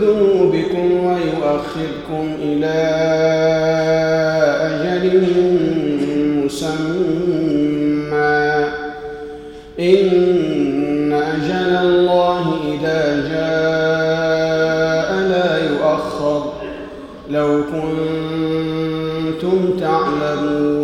ذنوبكم ويؤخركم إلى أجل مسمى. إن أجل الله إذا جاء لا يؤخر. لو كنتم تعلمون.